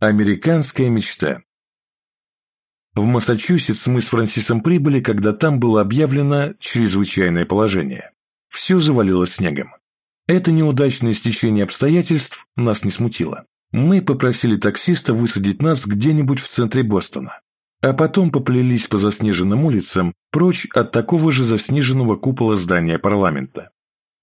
Американская мечта В Массачусетс мы с Франсисом прибыли, когда там было объявлено чрезвычайное положение. Все завалило снегом. Это неудачное стечение обстоятельств нас не смутило. Мы попросили таксиста высадить нас где-нибудь в центре Бостона, а потом поплелись по заснеженным улицам прочь от такого же заснеженного купола здания парламента.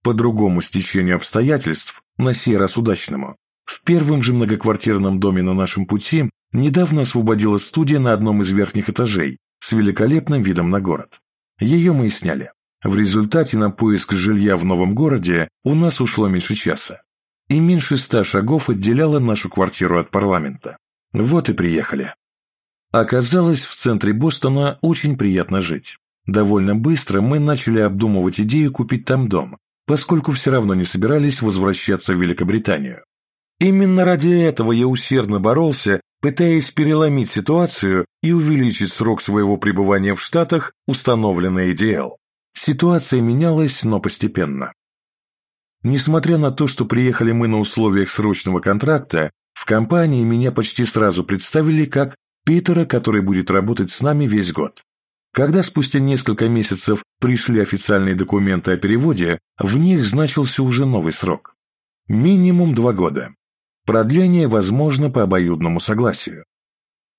По другому стечению обстоятельств, на сей раз удачному, в первом же многоквартирном доме на нашем пути недавно освободилась студия на одном из верхних этажей с великолепным видом на город. Ее мы и сняли. В результате на поиск жилья в новом городе у нас ушло меньше часа. И меньше ста шагов отделяло нашу квартиру от парламента. Вот и приехали. Оказалось, в центре Бостона очень приятно жить. Довольно быстро мы начали обдумывать идею купить там дом, поскольку все равно не собирались возвращаться в Великобританию. Именно ради этого я усердно боролся, пытаясь переломить ситуацию и увеличить срок своего пребывания в Штатах, установленный идеал. Ситуация менялась, но постепенно. Несмотря на то, что приехали мы на условиях срочного контракта, в компании меня почти сразу представили как Питера, который будет работать с нами весь год. Когда спустя несколько месяцев пришли официальные документы о переводе, в них значился уже новый срок. Минимум два года. Продление возможно по обоюдному согласию.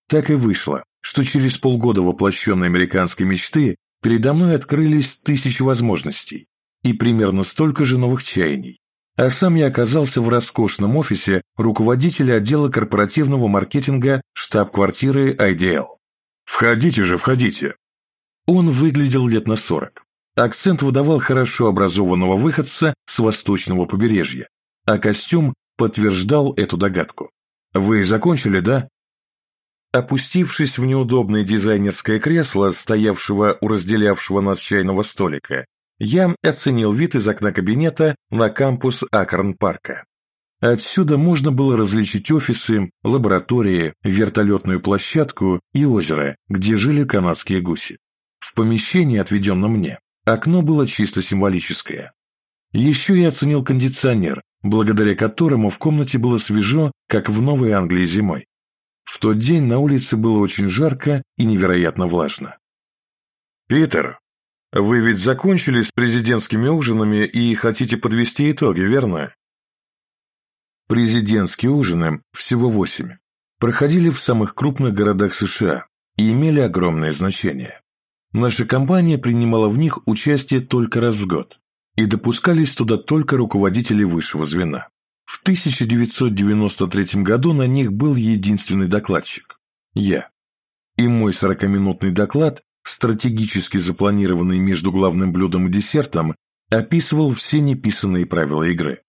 Так и вышло, что через полгода воплощенной американской мечты передо мной открылись тысячи возможностей и примерно столько же новых чаяний. А сам я оказался в роскошном офисе руководителя отдела корпоративного маркетинга штаб-квартиры IDL. «Входите же, входите!» Он выглядел лет на сорок. Акцент выдавал хорошо образованного выходца с восточного побережья, а костюм подтверждал эту догадку. «Вы закончили, да?» Опустившись в неудобное дизайнерское кресло, стоявшего у разделявшего нас чайного столика, я оценил вид из окна кабинета на кампус Акрон-парка. Отсюда можно было различить офисы, лаборатории, вертолетную площадку и озеро, где жили канадские гуси. В помещении, отведенном мне, окно было чисто символическое. Еще я оценил кондиционер, благодаря которому в комнате было свежо, как в Новой Англии зимой. В тот день на улице было очень жарко и невероятно влажно. «Питер, вы ведь закончили с президентскими ужинами и хотите подвести итоги, верно?» Президентские ужины, всего восемь, проходили в самых крупных городах США и имели огромное значение. Наша компания принимала в них участие только раз в год, и допускались туда только руководители высшего звена. В 1993 году на них был единственный докладчик – я. И мой 40-минутный доклад, стратегически запланированный между главным блюдом и десертом, описывал все неписанные правила игры.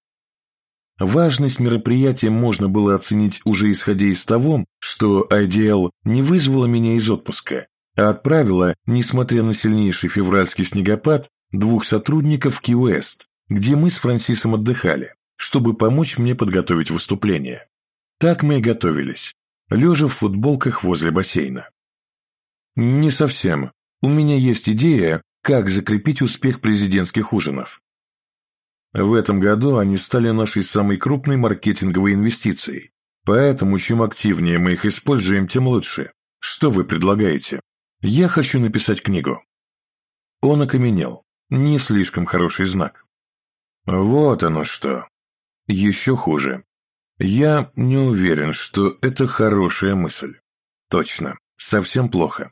Важность мероприятия можно было оценить уже исходя из того, что IDL не вызвала меня из отпуска, а отправила, несмотря на сильнейший февральский снегопад, двух сотрудников в Ки-Уэст, где мы с Франсисом отдыхали, чтобы помочь мне подготовить выступление. Так мы и готовились, лежа в футболках возле бассейна. Не совсем. У меня есть идея, как закрепить успех президентских ужинов. В этом году они стали нашей самой крупной маркетинговой инвестицией, поэтому чем активнее мы их используем, тем лучше. Что вы предлагаете? Я хочу написать книгу. Он окаменел. Не слишком хороший знак. Вот оно что. Еще хуже. Я не уверен, что это хорошая мысль. Точно. Совсем плохо.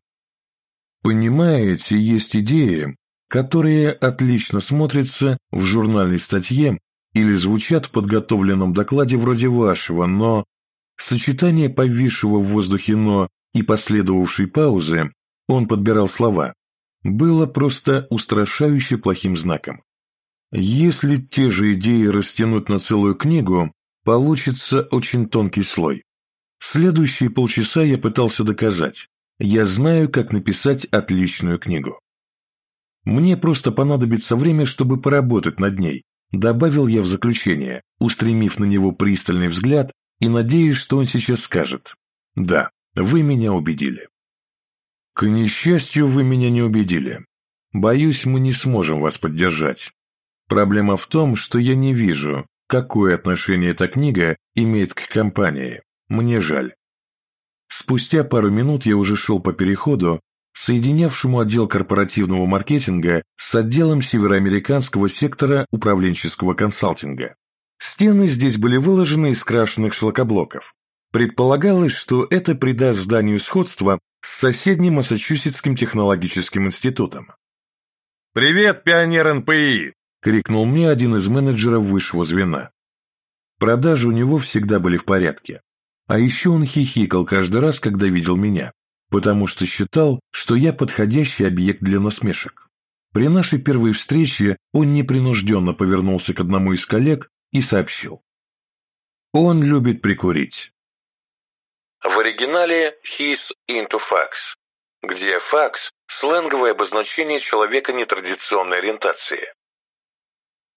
Понимаете, есть идеи, которые отлично смотрятся в журнальной статье или звучат в подготовленном докладе вроде вашего, но сочетание повисшего в воздухе «но» и последовавшей паузы он подбирал слова, было просто устрашающе плохим знаком. Если те же идеи растянуть на целую книгу, получится очень тонкий слой. Следующие полчаса я пытался доказать, я знаю, как написать отличную книгу. Мне просто понадобится время, чтобы поработать над ней, добавил я в заключение, устремив на него пристальный взгляд и надеясь, что он сейчас скажет. Да, вы меня убедили. К несчастью, вы меня не убедили. Боюсь, мы не сможем вас поддержать. Проблема в том, что я не вижу, какое отношение эта книга имеет к компании. Мне жаль. Спустя пару минут я уже шел по переходу, соединявшему отдел корпоративного маркетинга с отделом североамериканского сектора управленческого консалтинга. Стены здесь были выложены из крашенных шлакоблоков. Предполагалось, что это придаст зданию сходство с соседним Массачусетским технологическим институтом. «Привет, пионер НПИ!» — крикнул мне один из менеджеров высшего звена. Продажи у него всегда были в порядке. А еще он хихикал каждый раз, когда видел меня, потому что считал, что я подходящий объект для насмешек. При нашей первой встрече он непринужденно повернулся к одному из коллег и сообщил. Он любит прикурить. В оригинале «he's into fax», где «fax» – сленговое обозначение человека нетрадиционной ориентации.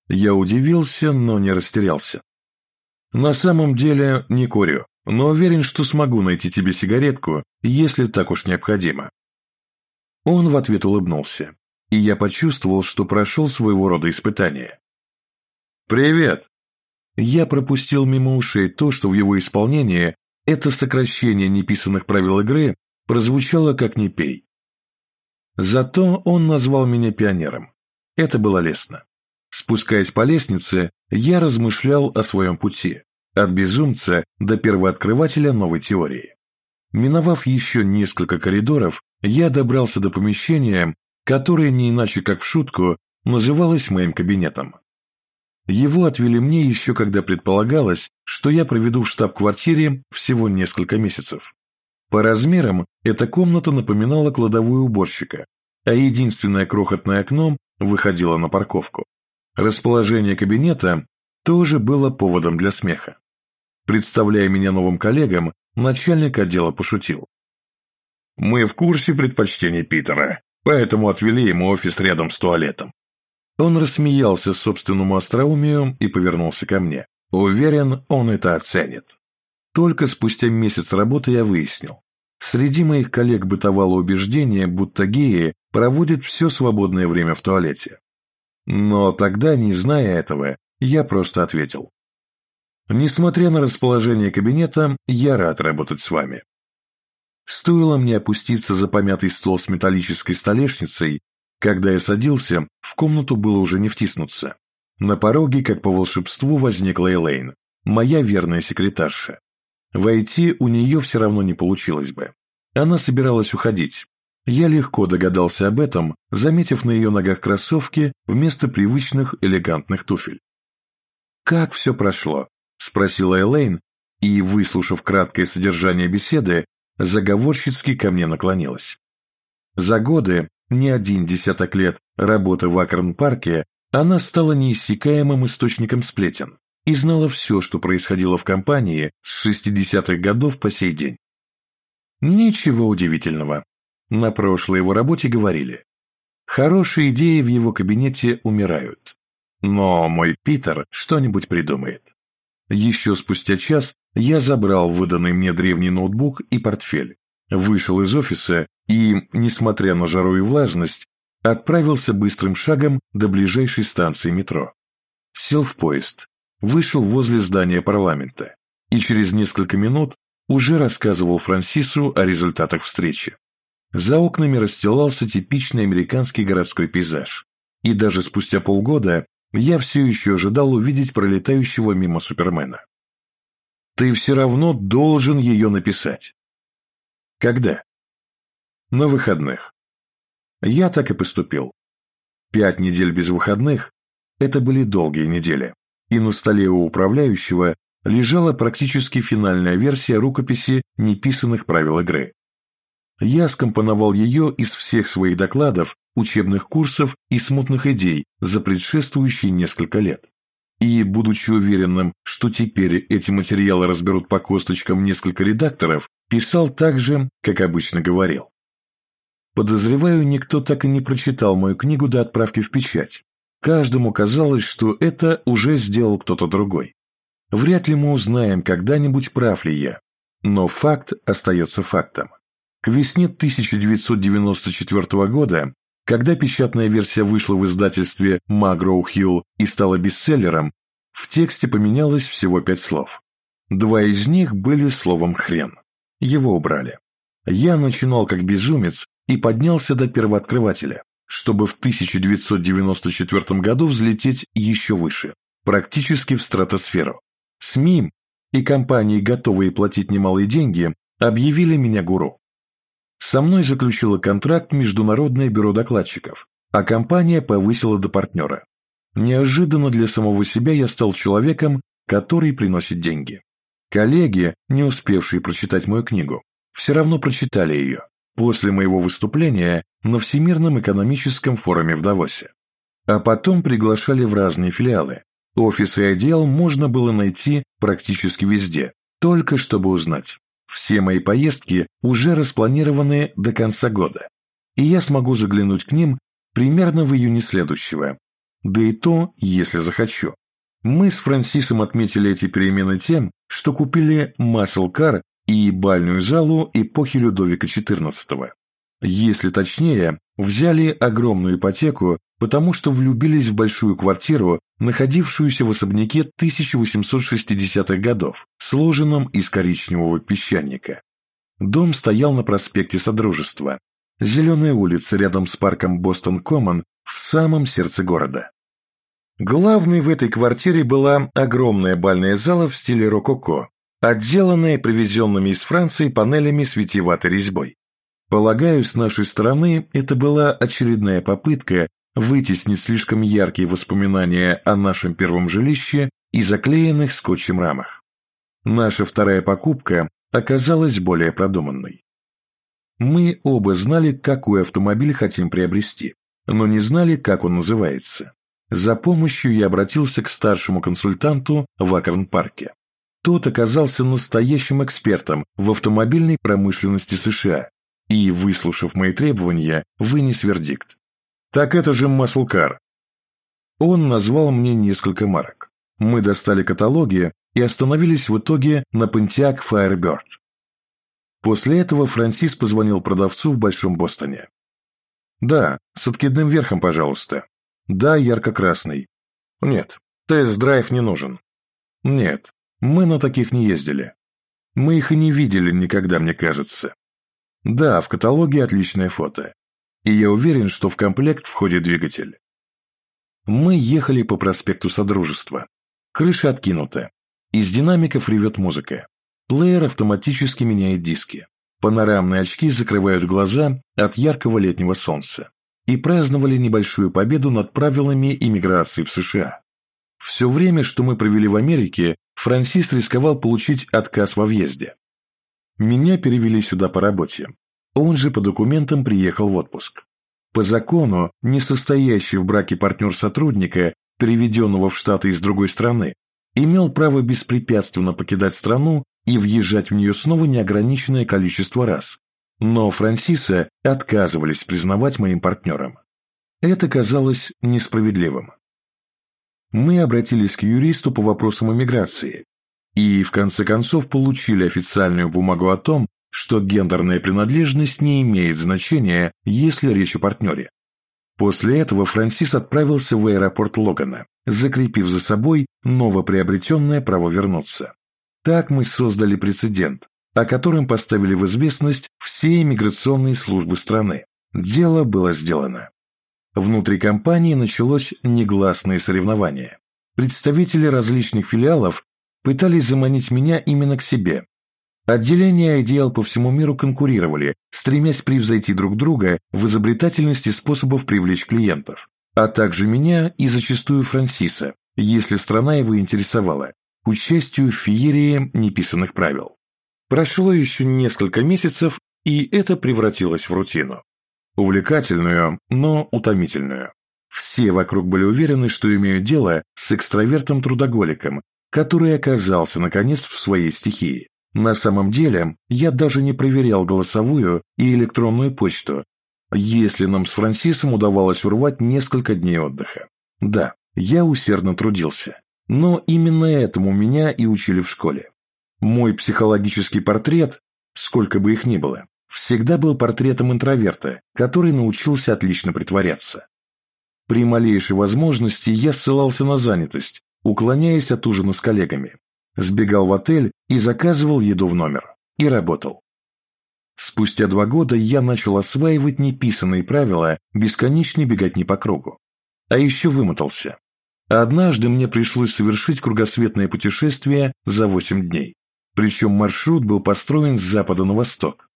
Я удивился, но не растерялся. На самом деле не курю, но уверен, что смогу найти тебе сигаретку, если так уж необходимо. Он в ответ улыбнулся, и я почувствовал, что прошел своего рода испытание. «Привет!» Я пропустил мимо ушей то, что в его исполнении это сокращение неписанных правил игры прозвучало как «не пей». Зато он назвал меня пионером. Это было лестно. Спускаясь по лестнице, я размышлял о своем пути, от безумца до первооткрывателя новой теории. Миновав еще несколько коридоров, я добрался до помещения, которое не иначе как в шутку называлось моим кабинетом. Его отвели мне еще когда предполагалось, что я проведу в штаб-квартире всего несколько месяцев. По размерам эта комната напоминала кладовую уборщика, а единственное крохотное окно выходило на парковку. Расположение кабинета тоже было поводом для смеха. Представляя меня новым коллегам, начальник отдела пошутил. «Мы в курсе предпочтений Питера, поэтому отвели ему офис рядом с туалетом. Он рассмеялся собственному остроумию и повернулся ко мне. Уверен, он это оценит. Только спустя месяц работы я выяснил. Среди моих коллег бытовало убеждение, будто геи проводят все свободное время в туалете. Но тогда, не зная этого, я просто ответил. Несмотря на расположение кабинета, я рад работать с вами. Стоило мне опуститься за помятый стол с металлической столешницей, когда я садился, в комнату было уже не втиснуться. На пороге, как по волшебству, возникла Элейн, моя верная секретарша. Войти у нее все равно не получилось бы. Она собиралась уходить. Я легко догадался об этом, заметив на ее ногах кроссовки вместо привычных элегантных туфель. «Как все прошло?» – спросила Элейн, и, выслушав краткое содержание беседы, заговорщицки ко мне наклонилась. За годы, не один десяток лет работы в Акрон-парке, она стала неиссякаемым источником сплетен и знала все, что происходило в компании с 60-х годов по сей день. Ничего удивительного. На прошлой его работе говорили. Хорошие идеи в его кабинете умирают. Но мой Питер что-нибудь придумает. Еще спустя час я забрал выданный мне древний ноутбук и портфель, вышел из офиса и, несмотря на жару и влажность, отправился быстрым шагом до ближайшей станции метро. Сел в поезд, вышел возле здания парламента и через несколько минут уже рассказывал Франсису о результатах встречи. За окнами расстилался типичный американский городской пейзаж, и даже спустя полгода я все еще ожидал увидеть пролетающего мимо Супермена. «Ты все равно должен ее написать». «Когда?» на выходных. Я так и поступил. Пять недель без выходных – это были долгие недели, и на столе у управляющего лежала практически финальная версия рукописи неписанных правил игры. Я скомпоновал ее из всех своих докладов, учебных курсов и смутных идей за предшествующие несколько лет. И, будучи уверенным, что теперь эти материалы разберут по косточкам несколько редакторов, писал так же, как обычно говорил. Подозреваю, никто так и не прочитал мою книгу до отправки в печать. Каждому казалось, что это уже сделал кто-то другой. Вряд ли мы узнаем когда-нибудь, прав ли я. Но факт остается фактом. К весне 1994 года, когда печатная версия вышла в издательстве Магроу Хилл и стала бестселлером, в тексте поменялось всего пять слов. Два из них были словом «хрен». Его убрали. Я начинал как безумец и поднялся до первооткрывателя, чтобы в 1994 году взлететь еще выше, практически в стратосферу. СМИ и компании, готовые платить немалые деньги, объявили меня гуру. Со мной заключила контракт Международное бюро докладчиков, а компания повысила до партнера. Неожиданно для самого себя я стал человеком, который приносит деньги. Коллеги, не успевшие прочитать мою книгу, все равно прочитали ее после моего выступления на Всемирном экономическом форуме в Давосе. А потом приглашали в разные филиалы. Офис и отдел можно было найти практически везде, только чтобы узнать. Все мои поездки уже распланированы до конца года, и я смогу заглянуть к ним примерно в июне следующего, да и то, если захочу. Мы с Франсисом отметили эти перемены тем, что купили Маслкар и бальную залу эпохи Людовика XIV. Если точнее, взяли огромную ипотеку, потому что влюбились в большую квартиру, находившуюся в особняке 1860-х годов, сложенном из коричневого песчаника. Дом стоял на проспекте Содружества, зеленая улица рядом с парком Бостон-Коммон в самом сердце города. Главной в этой квартире была огромная бальная зала в стиле рококо, отделанная привезенными из Франции панелями с витиеватой резьбой. Полагаю, с нашей стороны это была очередная попытка вытеснить слишком яркие воспоминания о нашем первом жилище и заклеенных скотчем рамах. Наша вторая покупка оказалась более продуманной. Мы оба знали, какой автомобиль хотим приобрести, но не знали, как он называется. За помощью я обратился к старшему консультанту в Акрон-парке. Тот оказался настоящим экспертом в автомобильной промышленности США и, выслушав мои требования, вынес вердикт. «Так это же Маслкар». Он назвал мне несколько марок. Мы достали каталоги и остановились в итоге на Pontiac Firebird. После этого Франсис позвонил продавцу в Большом Бостоне. «Да, с откидным верхом, пожалуйста. Да, ярко-красный. Нет, тест-драйв не нужен. Нет, мы на таких не ездили. Мы их и не видели никогда, мне кажется. Да, в каталоге отличное фото. И я уверен, что в комплект входит двигатель. Мы ехали по проспекту Содружества. Крыша откинута. Из динамиков ревет музыка. Плеер автоматически меняет диски. Панорамные очки закрывают глаза от яркого летнего солнца. И праздновали небольшую победу над правилами иммиграции в США. Все время, что мы провели в Америке, Франсис рисковал получить отказ во въезде. Меня перевели сюда по работе. Он же по документам приехал в отпуск. По закону, не состоящий в браке партнер сотрудника, переведенного в Штаты из другой страны, имел право беспрепятственно покидать страну и въезжать в нее снова неограниченное количество раз. Но Франсиса отказывались признавать моим партнером. Это казалось несправедливым мы обратились к юристу по вопросам иммиграции и, в конце концов, получили официальную бумагу о том, что гендерная принадлежность не имеет значения, если речь о партнере. После этого Франсис отправился в аэропорт Логана, закрепив за собой новоприобретенное право вернуться. Так мы создали прецедент, о котором поставили в известность все иммиграционные службы страны. Дело было сделано. Внутри компании началось негласное соревнование. Представители различных филиалов пытались заманить меня именно к себе. Отделения IDL по всему миру конкурировали, стремясь превзойти друг друга в изобретательности способов привлечь клиентов, а также меня и зачастую Франсиса, если страна его интересовала, участию в феерии неписанных правил. Прошло еще несколько месяцев, и это превратилось в рутину. Увлекательную, но утомительную. Все вокруг были уверены, что имеют дело с экстравертом-трудоголиком, который оказался, наконец, в своей стихии. На самом деле, я даже не проверял голосовую и электронную почту, если нам с Франсисом удавалось урвать несколько дней отдыха. Да, я усердно трудился, но именно этому меня и учили в школе. Мой психологический портрет, сколько бы их ни было, всегда был портретом интроверта, который научился отлично притворяться. При малейшей возможности я ссылался на занятость, уклоняясь от ужина с коллегами, сбегал в отель и заказывал еду в номер. И работал. Спустя два года я начал осваивать неписанные правила бесконечной беготни по кругу. А еще вымотался. Однажды мне пришлось совершить кругосветное путешествие за 8 дней. Причем маршрут был построен с запада на восток.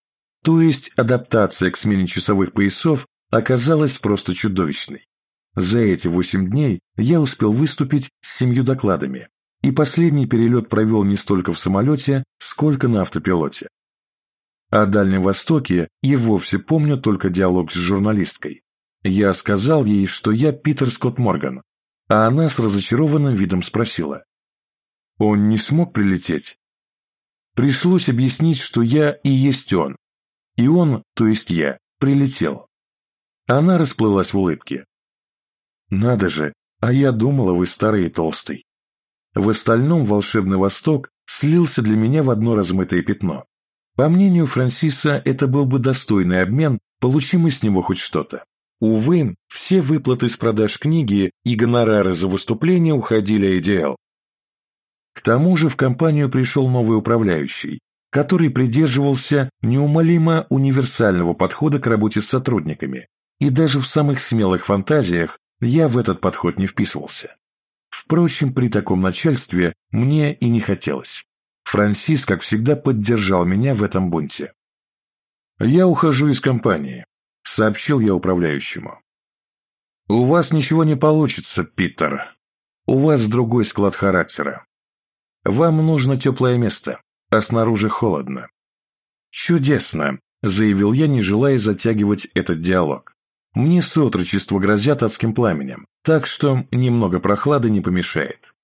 То есть адаптация к смене часовых поясов оказалась просто чудовищной. За эти 8 дней я успел выступить с семью докладами, и последний перелет провел не столько в самолете, сколько на автопилоте. О Дальнем Востоке и вовсе помню только диалог с журналисткой. Я сказал ей, что я Питер Скотт Морган, а она с разочарованным видом спросила. Он не смог прилететь? Пришлось объяснить, что я и есть он. И он, то есть я, прилетел. Она расплылась в улыбке. «Надо же, а я думала, вы старый и толстый». В остальном волшебный Восток слился для меня в одно размытое пятно. По мнению Франсиса, это был бы достойный обмен, получим мы с него хоть что-то. Увы, все выплаты с продаж книги и гонорары за выступление уходили идеал. К тому же в компанию пришел новый управляющий, который придерживался неумолимо универсального подхода к работе с сотрудниками, и даже в самых смелых фантазиях я в этот подход не вписывался. Впрочем, при таком начальстве мне и не хотелось. Франсис, как всегда, поддержал меня в этом бунте. «Я ухожу из компании», — сообщил я управляющему. «У вас ничего не получится, Питер. У вас другой склад характера. Вам нужно теплое место, а снаружи холодно». «Чудесно», — заявил я, не желая затягивать этот диалог. «Мне с отрочества грозят адским пламенем, так что немного прохлады не помешает».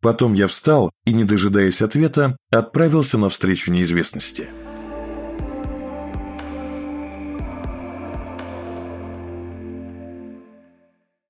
Потом я встал и, не дожидаясь ответа, отправился навстречу неизвестности.